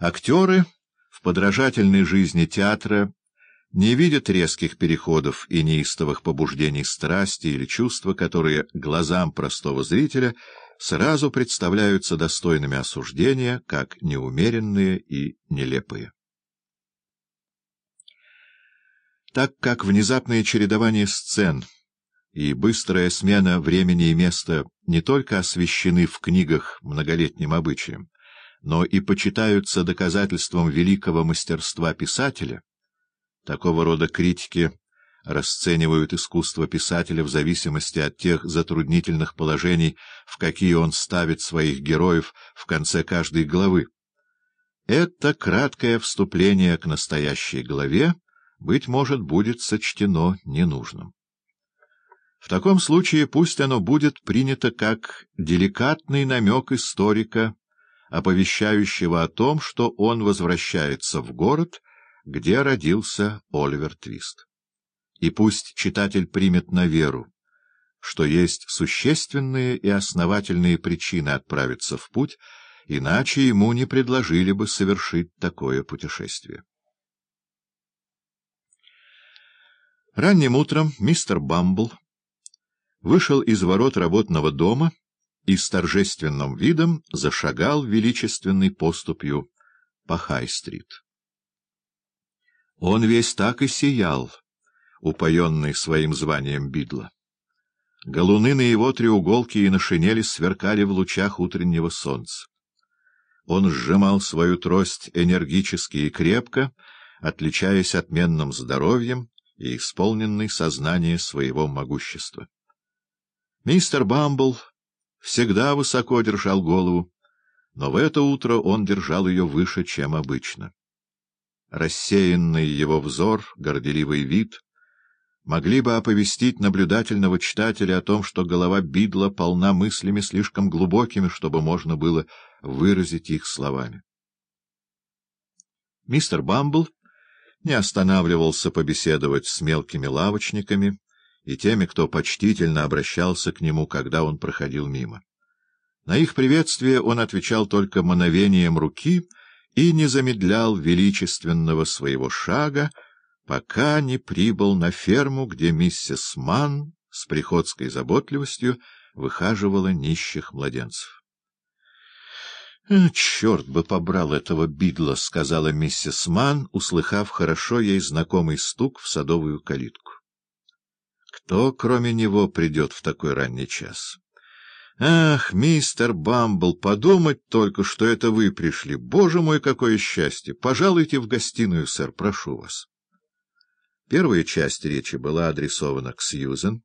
Актеры в подражательной жизни театра не видят резких переходов и неистовых побуждений страсти или чувства, которые глазам простого зрителя сразу представляются достойными осуждения, как неумеренные и нелепые. Так как внезапное чередование сцен и быстрая смена времени и места не только освещены в книгах многолетним обычаем, но и почитаются доказательством великого мастерства писателя, такого рода критики расценивают искусство писателя в зависимости от тех затруднительных положений, в какие он ставит своих героев в конце каждой главы. Это краткое вступление к настоящей главе, быть может, будет сочтено ненужным. В таком случае пусть оно будет принято как деликатный намек историка, оповещающего о том, что он возвращается в город, где родился Оливер Твист. И пусть читатель примет на веру, что есть существенные и основательные причины отправиться в путь, иначе ему не предложили бы совершить такое путешествие. Ранним утром мистер Бамбл вышел из ворот работного дома и с торжественным видом зашагал величественной поступью по Хай-стрит. Он весь так и сиял, упоенный своим званием бидла. Галуны на его треуголке и на шинели сверкали в лучах утреннего солнца. Он сжимал свою трость энергически и крепко, отличаясь отменным здоровьем и исполненный сознание своего могущества. Мистер Бамбл всегда высоко держал голову, но в это утро он держал ее выше, чем обычно. Рассеянный его взор, горделивый вид могли бы оповестить наблюдательного читателя о том, что голова Бидла полна мыслями слишком глубокими, чтобы можно было выразить их словами. Мистер Бамбл не останавливался побеседовать с мелкими лавочниками, и теми, кто почтительно обращался к нему, когда он проходил мимо. На их приветствие он отвечал только мановением руки и не замедлял величественного своего шага, пока не прибыл на ферму, где миссис Манн с приходской заботливостью выхаживала нищих младенцев. «Э, — Черт бы побрал этого бидла, — сказала миссис Манн, услыхав хорошо ей знакомый стук в садовую калитку. Кто, кроме него, придет в такой ранний час? Ах, мистер Бамбл, подумать только, что это вы пришли. Боже мой, какое счастье! Пожалуйте в гостиную, сэр, прошу вас. Первая часть речи была адресована к Сьюзен,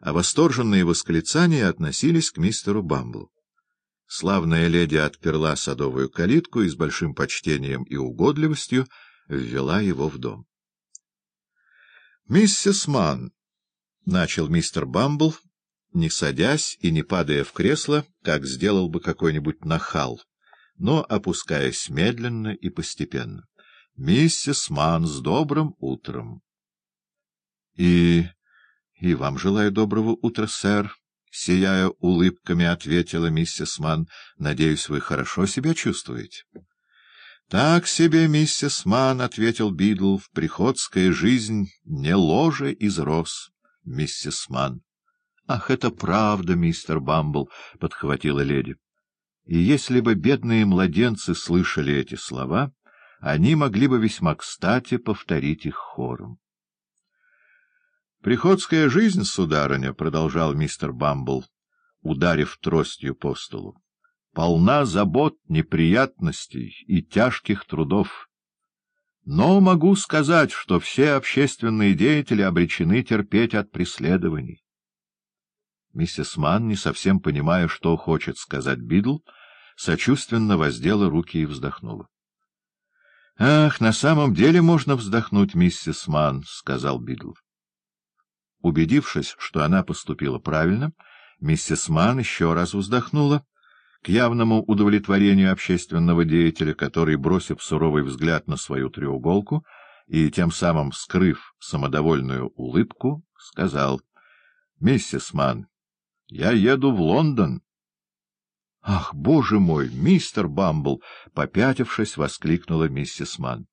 а восторженные восклицания относились к мистеру Бамблу. Славная леди отперла садовую калитку и с большим почтением и угодливостью ввела его в дом. — Миссис Манн, — начал мистер Бамбл, не садясь и не падая в кресло, как сделал бы какой-нибудь нахал, но опускаясь медленно и постепенно. — Миссис Ман, с добрым утром! — И... и вам желаю доброго утра, сэр, — сияя улыбками, ответила миссис Ман. — Надеюсь, вы хорошо себя чувствуете? — Так себе, миссис Манн, — ответил Бидл, — в приходская жизнь не ложе из роз миссис Манн. — Ах, это правда, мистер Бамбл, — подхватила леди. И если бы бедные младенцы слышали эти слова, они могли бы весьма кстати повторить их хором. — Приходская жизнь, сударыня, — продолжал мистер Бамбл, ударив тростью по столу, — полна забот, неприятностей и тяжких трудов. Но могу сказать, что все общественные деятели обречены терпеть от преследований. Миссис Манн, не совсем понимая, что хочет сказать Бидл, сочувственно воздела руки и вздохнула. — Ах, на самом деле можно вздохнуть, миссис Манн, — сказал Бидл. Убедившись, что она поступила правильно, миссис Манн еще раз вздохнула к явному удовлетворению общественного деятеля, который, бросив суровый взгляд на свою треуголку и тем самым скрыв самодовольную улыбку, сказал, — Миссис Манн, я еду в Лондон. — Ах, боже мой, мистер Бамбл! — попятившись, воскликнула миссис Манн.